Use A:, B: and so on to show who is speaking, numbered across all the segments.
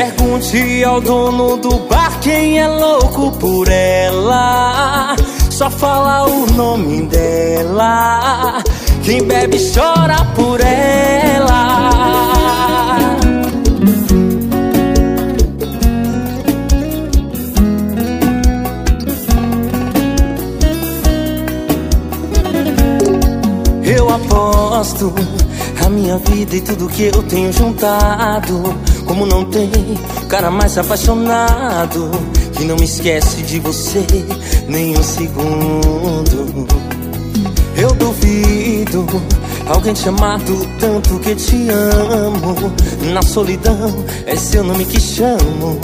A: Pergunte ao dono do bar quem é louco por ela. Só fala o nome dela. Quem bebe chora por ela. Eu aposto minha vida e tudo que eu tenho juntado. Como não tem cara mais apaixonado que não me esquece de você nem um segundo. Eu duvido alguém te amado tanto que te amo. Na solidão é seu nome que chamo.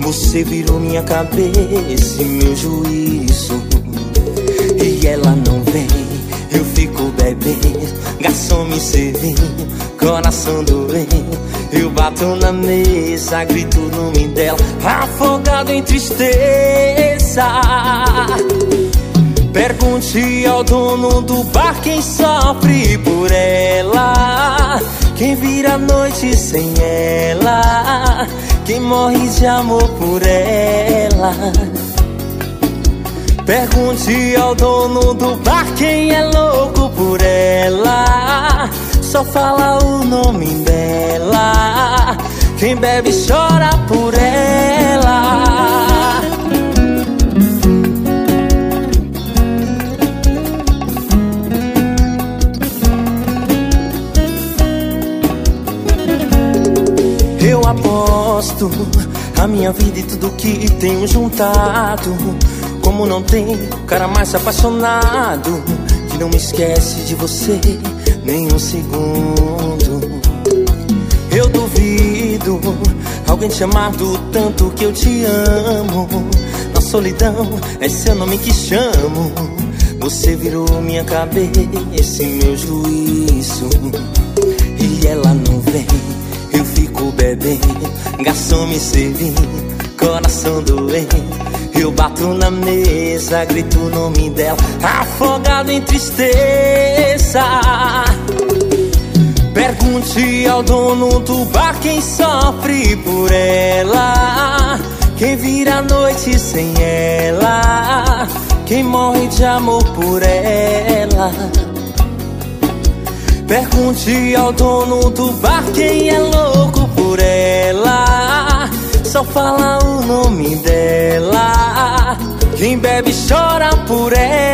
A: Você virou minha cabeça e meu juízo. E ela não vem, eu fico bebendo. Garçom me servindo, coração doendo. Eu bato na mesa, grito o nome dela, afogado em tristeza. Pergunte ao dono do bar quem sofre por ela. Quem vira a noite sem ela. Quem morre de amor por ela. Pergunte ao dono do bar quem é. Só fala o nome dela. Quem bebe chora por ela. Eu aposto a minha vida e tudo que tenho juntado. Como não tem cara mais apaixonado que não me esquece de você nem um segundo. Eu duvido alguém te amar do tanto que eu te amo. Na solidão é seu nome que chamo. Você virou minha cabeça e meu juízo. E ela não vem, eu fico bebendo. Garçom me servindo, coração doendo. Eu bato na mesa, grito o nome dela, afogado em tristeza. Pergunte ao dono do bar quem sofre por ela. Quem vira a noite sem ela. Quem morre de amor por ela. Pergunte ao dono do bar quem é louco por ela. Só fala o nome dela. Quem bebe chora por ela.